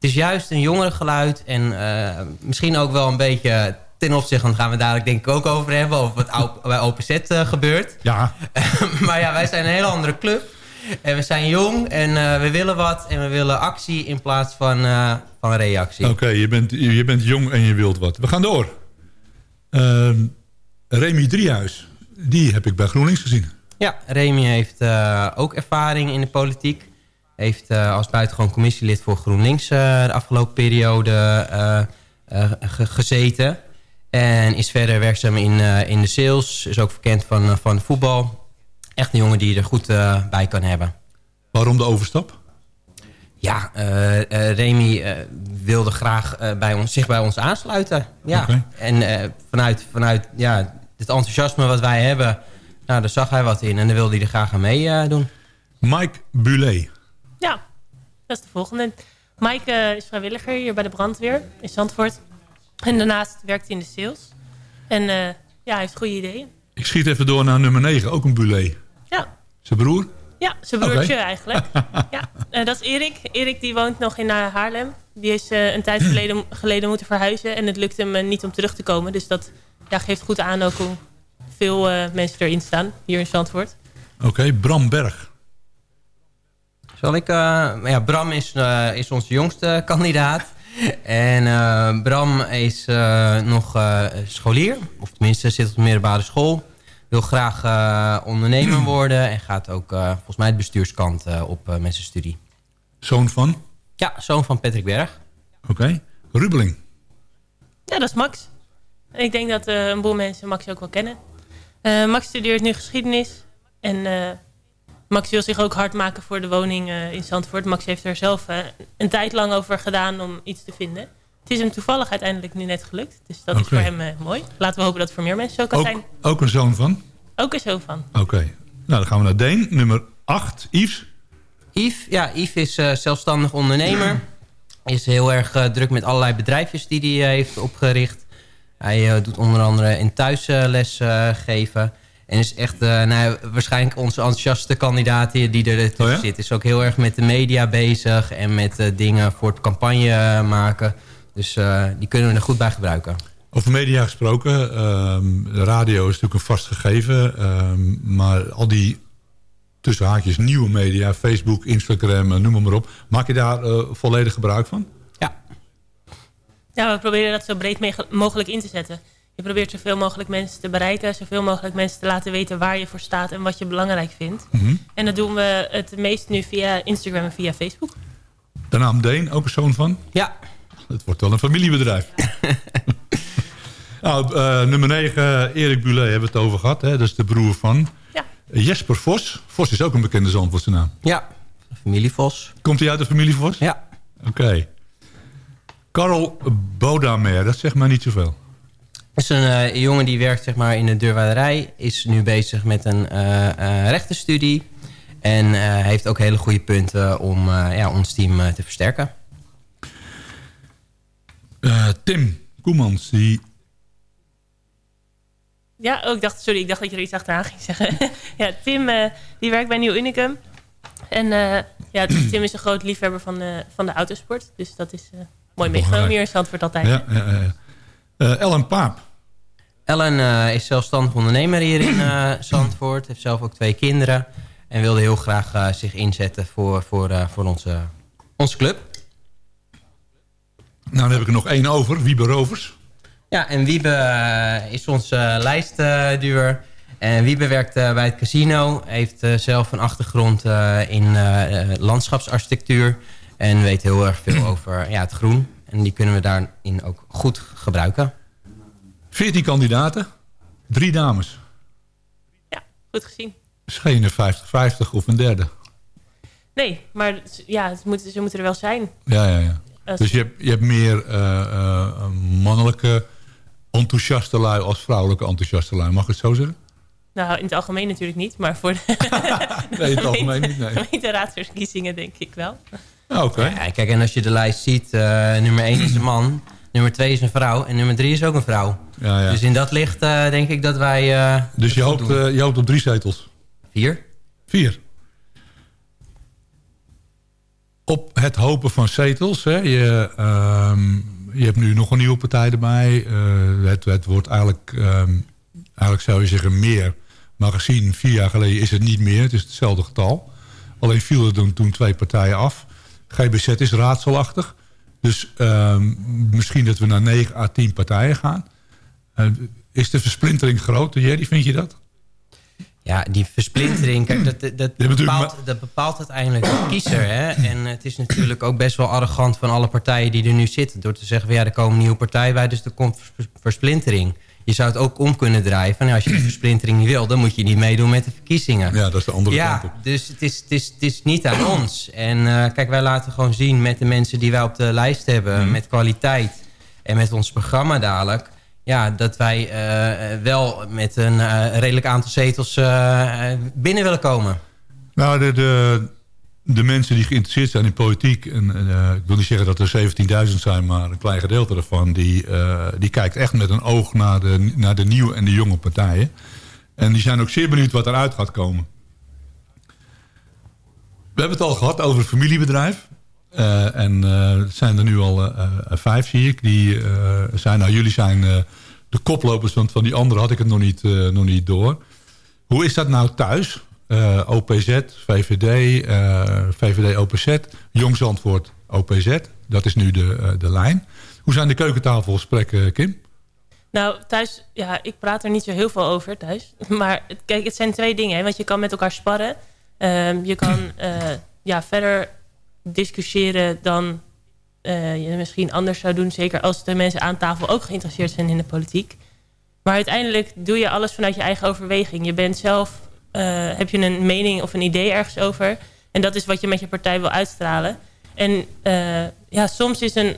Het is juist een jongere geluid en uh, misschien ook wel een beetje ten opzichte, want gaan we dadelijk denk ik ook over hebben, over wat bij OPZ uh, gebeurt. Ja. maar ja, wij zijn een hele andere club. En we zijn jong en uh, we willen wat en we willen actie in plaats van, van reactie. Oké, okay, je, bent, je bent jong en je wilt wat. We gaan door. Ehm, Remy Driehuis, die heb ik bij GroenLinks gezien. Ja, Remy heeft ook ervaring in de politiek heeft uh, als buitengewoon commissielid voor GroenLinks uh, de afgelopen periode uh, ge gezeten. En is verder werkzaam in, in de sales. Is ook bekend van, van voetbal. Echt een jongen die er goed bij kan hebben. Waarom de overstap? Ja, Remy wilde graag bij ons, zich bij ons aansluiten. Ja. Okay. En vanuit, vanuit ja, het enthousiasme wat wij hebben... Nou, daar zag hij wat in en daar wilde hij er graag aan meedoen. Mike Bulet. Ja, dat is de volgende. Mike uh, is vrijwilliger hier bij de brandweer in Zandvoort. En daarnaast werkt hij in de sales. En uh, ja, hij heeft goede ideeën. Ik schiet even door naar nummer 9, ook een bulet. Ja. Zijn broer? Ja, zijn broertje okay. eigenlijk. ja, uh, dat is Erik. Erik die woont nog in Haarlem. Die is een tijd geleden, geleden moeten verhuizen. En het lukt hem niet om terug te komen. Dus dat ja, geeft goed aan ook hoe veel mensen erin staan hier in Zandvoort. Oké, okay, Bram Berg. Zal ik... Uh, ja, Bram is, uh, is onze jongste kandidaat. En uh, Bram is nog scholier. Of tenminste zit op de middelbare school. Wil graag ondernemer worden. En gaat ook volgens mij de bestuurskant op met zijn studie. Zoon van? Ja, zoon van Patrick Berg. Oké. Okay. Rubeling? Ja, dat is Max. Ik denk dat een boel mensen Max ook wel kennen. Max studeert nu geschiedenis. En Max wil zich ook hard maken voor de woning uh, in Zandvoort. Max heeft er zelf uh, een tijd lang over gedaan om iets te vinden. Het is hem toevallig uiteindelijk nu net gelukt. Dus dat okay. is voor hem uh, mooi. Laten we hopen dat het voor meer mensen zo kan ook, zijn. Ook een zoon van? Ook een zoon van. Oké. Okay. Nou, dan gaan we naar Deen. Nummer 8, Yves. Yves, ja, Yves is uh, zelfstandig ondernemer. Is heel erg uh, druk met allerlei bedrijfjes die hij heeft opgericht. Hij uh, doet onder andere in thuisles geven. En is echt nou, waarschijnlijk onze enthousiaste kandidaat die, die er tussen oh ja? zit. Is ook heel erg met de media bezig en met dingen voor het campagne maken. Dus die kunnen we er goed bij gebruiken. Over media gesproken, um, de radio is natuurlijk een vast gegeven. Um, maar al die tussen haakjes nieuwe media, Facebook, Instagram, noem maar op. Maak je daar uh, volledig gebruik van? Ja. Ja, we proberen dat zo breed mogelijk in te zetten. Je probeert zoveel mogelijk mensen te bereiken, zoveel mogelijk mensen te laten weten waar je voor staat en wat je belangrijk vindt. Mm -hmm. En dat doen we het meest nu via Instagram en via Facebook. De naam Deen, ook een zoon van? Ja. Het wordt wel een familiebedrijf. nou, uh, nummer 9, Erik Bulet hebben we het over gehad. Hè? Dat is de broer van. Ja. Jesper Vos. Vos is ook een bekende Zandvoortse naam. Ja, familie Vos. Komt hij uit de familie Vos? Ja. Oké. Okay. Karel Bodamer, dat zegt maar niet zoveel. Dat is een uh, jongen die werkt zeg maar, in de deurwaarderij. Is nu bezig met een uh, uh, rechtenstudie. En heeft ook hele goede punten om ja, ons team te versterken. Tim Koemans, die ja, oh, ik dacht, sorry, ik dacht dat je er iets achteraan ging zeggen. ja, Tim, uh, die werkt bij Nieuw Unicum. En uh, ja, Tim is een groot liefhebber van, uh, van de autosport. Dus dat is mooi meegenomen hier in Zandvoort altijd. Ja, ja, ja. Ellen Paap. Ellen is zelfstandig ondernemer hier in Zandvoort. Heeft zelf ook twee kinderen. En wilde heel graag zich inzetten voor, voor, voor onze, onze club. Nou, dan heb ik er nog één over. Wiebe Rovers. Ja, en Wiebe uh, is onze uh, lijstduur. en Wiebe werkt uh, bij het casino. Heeft zelf een achtergrond in landschapsarchitectuur. En weet heel erg veel over ja, het groen. En die kunnen we daarin ook goed gebruiken. 14 kandidaten. Drie dames. Ja, goed gezien. Is geen 50-50 of een derde. Nee, maar ja, het moet, ze moeten er wel zijn. Ja, ja, ja. Dus je hebt, je hebt meer mannelijke enthousiaste lui als vrouwelijke enthousiaste lui. Mag ik het zo zeggen? Nou, in het algemeen natuurlijk niet, maar voor de, nee, in het algemeen niet, nee. gemeenteraadsverkiezingen denk ik wel. Oké. Okay. Ja, kijk, en als je de lijst ziet, uh, nummer 1 is een man, nummer 2 is een vrouw en nummer 3 is ook een vrouw. Ja, ja. Dus in dat licht uh, denk ik dat wij... Uh, dus je hoopt, je hoopt op drie zetels? Vier. Vier. Op het hopen van zetels, hè, je... Um, je hebt nu nog een nieuwe partij erbij. Het, het, wordt eigenlijk, um, eigenlijk zou je zeggen meer. Maar gezien vier jaar geleden is het niet meer. Het is hetzelfde getal. Alleen viel er toen, toen twee partijen af. GBZ is raadselachtig. Dus um, misschien dat we naar 9 à 10 partijen gaan. Uh, is de versplintering groot? Jerry, vind je dat? Ja, die versplintering, kijk, dat, dat, bepaalt, dat bepaalt uiteindelijk de kiezer. Hè? En het is natuurlijk ook best wel arrogant van alle partijen die er nu zitten. Door te zeggen, ja, er komen een nieuwe partijen bij, dus er komt versplintering. Je zou het ook om kunnen draaien. Van, ja, als je de versplintering niet wil, dan moet je niet meedoen met de verkiezingen. Ja, dat is de andere ja, kant op. Dus het is, het, is, het is niet aan ons. En uh, kijk, wij laten gewoon zien met de mensen die wij op de lijst hebben... Mm. met kwaliteit en met ons programma dadelijk ja, dat wij uh, wel met een uh, redelijk aantal zetels binnen willen komen. Nou, de, de, mensen die geïnteresseerd zijn in politiek... en ik wil niet zeggen dat er 17.000 zijn... maar een klein gedeelte ervan... die, die kijkt echt met een oog naar de, naar de nieuwe en de jonge partijen. En die zijn ook zeer benieuwd wat eruit gaat komen. We hebben het al gehad over het familiebedrijf. Uh, en uh, het zijn er nu al uh, vijf, zie ik. Die zijn, nou, jullie zijn de koplopers, want van die anderen had ik het nog niet, nog niet door. Hoe is dat nou thuis? OPZ, VVD, VVD OPZ, Jong Zandvoort OPZ. Dat is nu de, de lijn. Hoe zijn de keukentafelgesprekken, Kim? Nou, thuis, ja, ik praat er niet zo heel veel over thuis. Maar kijk, het zijn twee dingen. Hè, want je kan met elkaar sparren. Uh, je kan ja, verder discussiëren dan uh, je misschien anders zou doen. Zeker als de mensen aan tafel ook geïnteresseerd zijn in de politiek. Maar uiteindelijk doe je alles vanuit je eigen overweging. Je bent zelf, uh, heb je een mening of een idee ergens over. En dat is wat je met je partij wil uitstralen. En uh, ja, soms is een,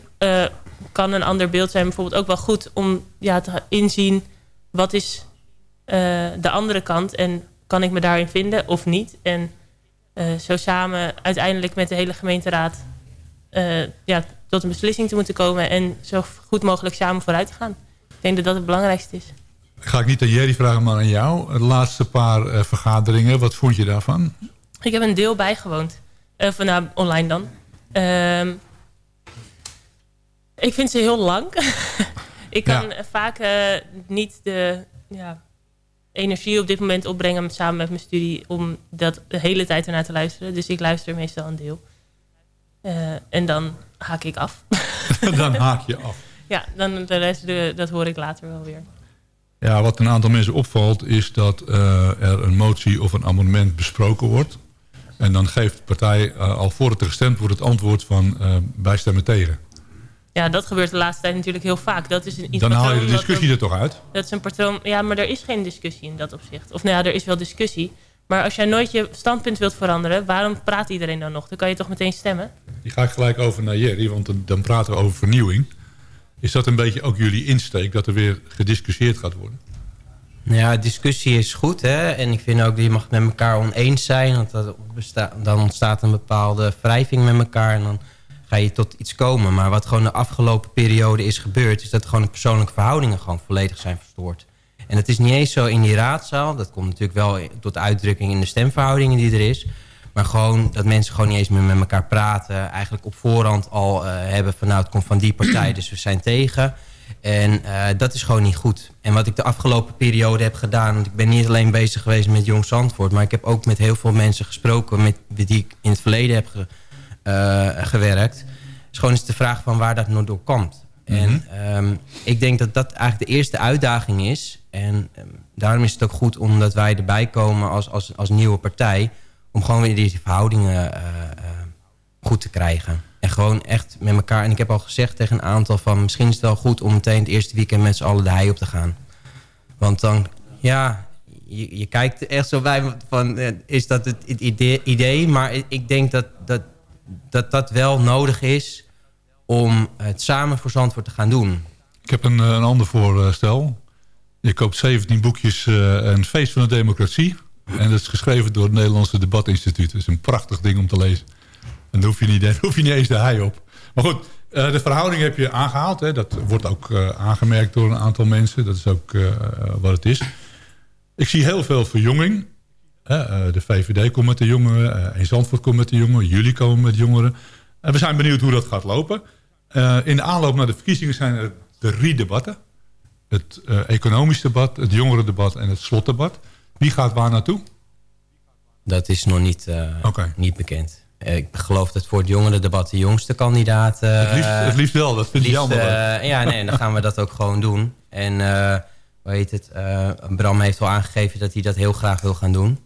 kan een ander beeld zijn bijvoorbeeld ook wel goed om ja, te inzien wat is de andere kant en kan ik me daarin vinden of niet. En eh, zo samen uiteindelijk met de hele gemeenteraad eh, ja, tot een beslissing te moeten komen en zo goed mogelijk samen vooruit te gaan. Ik denk dat dat het belangrijkste is. Ga ik niet aan Jerry vragen, maar aan jou. De laatste paar eh, vergaderingen, wat vond je daarvan? Ik heb een deel bijgewoond. Uh, van, nou, online dan. Ehm, ik vind ze heel lang. ik kan Ja. vaak eh, niet de ja, energie op dit moment opbrengen samen met mijn studie om dat de hele tijd ernaar te luisteren. Dus ik luister meestal een deel. Eh, en dan haak ik af. Dan haak je af. Ja, dan de rest de, dat hoor ik later wel weer. Ja, wat een aantal mensen opvalt is dat eh, er een motie of een amendement besproken wordt. En dan geeft de partij eh, al voor het er gestemd wordt het antwoord van wij stemmen tegen. Ja, dat gebeurt de laatste tijd natuurlijk heel vaak. Dat is een, iets Dan haal je de discussie er- er toch uit? Dat is een patroon. Ja, maar er is geen discussie in dat opzicht. Of nou ja, er is wel discussie. Maar als jij nooit je standpunt wilt veranderen, waarom praat iedereen dan nog? Dan kan je toch meteen stemmen? Die ga ik gelijk over naar Jerry, want dan- praten we over vernieuwing. Is dat een beetje ook jullie insteek dat er weer gediscussieerd gaat worden? Nou ja, discussie is goed. Hè? En ik vind ook dat je mag met elkaar oneens zijn. Want dat dan ontstaat een bepaalde wrijving met elkaar. En dan ga je tot iets komen. Maar wat gewoon de afgelopen periode is gebeurd... is dat gewoon de persoonlijke verhoudingen gewoon volledig zijn verstoord. En het is niet eens zo in die raadzaal. Dat komt natuurlijk wel tot uitdrukking in de stemverhoudingen die er is. Maar gewoon dat mensen gewoon niet eens meer met elkaar praten. Eigenlijk op voorhand al eh, hebben van nou het komt van die partij, dus we zijn tegen. En eh, dat is gewoon niet goed. En wat ik de afgelopen periode heb gedaan... want ik ben niet alleen bezig geweest met Jong Zandvoort... maar ik heb ook met heel veel mensen gesproken... met wie ik in het verleden heb gewerkt. is gewoon eens de vraag van waar dat nou door komt. En ehm, ik denk dat dat eigenlijk de eerste uitdaging is. En ehm, daarom is het ook goed omdat wij erbij komen als, als, als nieuwe partij... om gewoon weer die verhoudingen eh, eh, goed te krijgen. En gewoon echt met elkaar. En ik heb al gezegd tegen een aantal van... misschien is het wel goed om meteen het eerste weekend met z'n allen de hei op te gaan. Want dan, ja, je, je kijkt echt zo bij van... eh, is dat het, het idee, idee? Maar ik- ik denk dat dat, dat dat wel nodig is... om het samen voor Zandvoort te gaan doen. Ik heb een, eh, een ander voorstel. Je koopt 17 boekjes eh, Een feest van de democratie. En dat is geschreven door het Nederlandse Debatinstituut. Dat is een prachtig ding om te lezen. En dan hoef je niet, je niet eens de hei op. Maar goed, eh, de verhouding heb je aangehaald. Hè. Dat wordt ook eh, aangemerkt door een aantal mensen. Dat is ook eh, wat het is. Ik zie heel veel verjonging. Eh, de VVD komt met de jongeren. eh in Zandvoort komt met de jongeren. Jullie komen met jongeren. En we zijn benieuwd hoe dat gaat lopen. Eh, in de aanloop naar de verkiezingen zijn er drie debatten. Het economisch debat, het jongerendebat en het slotdebat. Wie gaat waar naartoe? Dat is nog niet, niet bekend. Ik geloof dat voor het jongerendebat de jongste kandidaat... Het liefst- het liefst wel, dat vind ik jammer ja, nee, dan gaan we dat ook gewoon doen. En eh hoe heet het? Bram heeft al aangegeven dat hij dat heel graag wil gaan doen.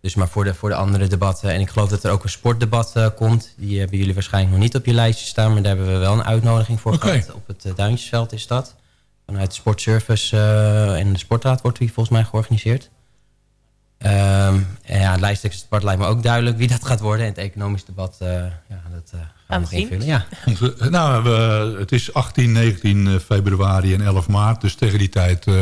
Dus maar voor de, voor de andere debatten. En ik geloof dat er ook een sportdebat eh, komt. Die hebben jullie waarschijnlijk nog niet op je lijstje staan. Maar daar hebben we wel een uitnodiging voor gehad. Op het eh, Duintjesveld is dat. Vanuit de Sportservice eh, en de Sportraad wordt die volgens mij georganiseerd. Ehm, en ja, het lijsttrekkersdebat lijkt me ook duidelijk wie dat gaat worden. En het economisch debat, eh, ja, dat eh, gaan we nog invullen. Ja. Nou, we, het is 18, 19 februari en 11 maart. Dus tegen die tijd eh,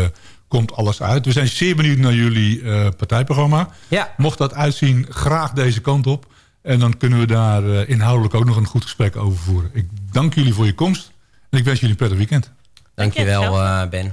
komt alles uit. We zijn zeer benieuwd naar jullie eh, partijprogramma. Ja. Mocht dat uitzien, graag deze kant op. En dan kunnen we daar eh, inhoudelijk ook nog een goed gesprek over voeren. Ik dank jullie voor je komst. En ik wens jullie een prettig weekend. Dankjewel, eh Ben.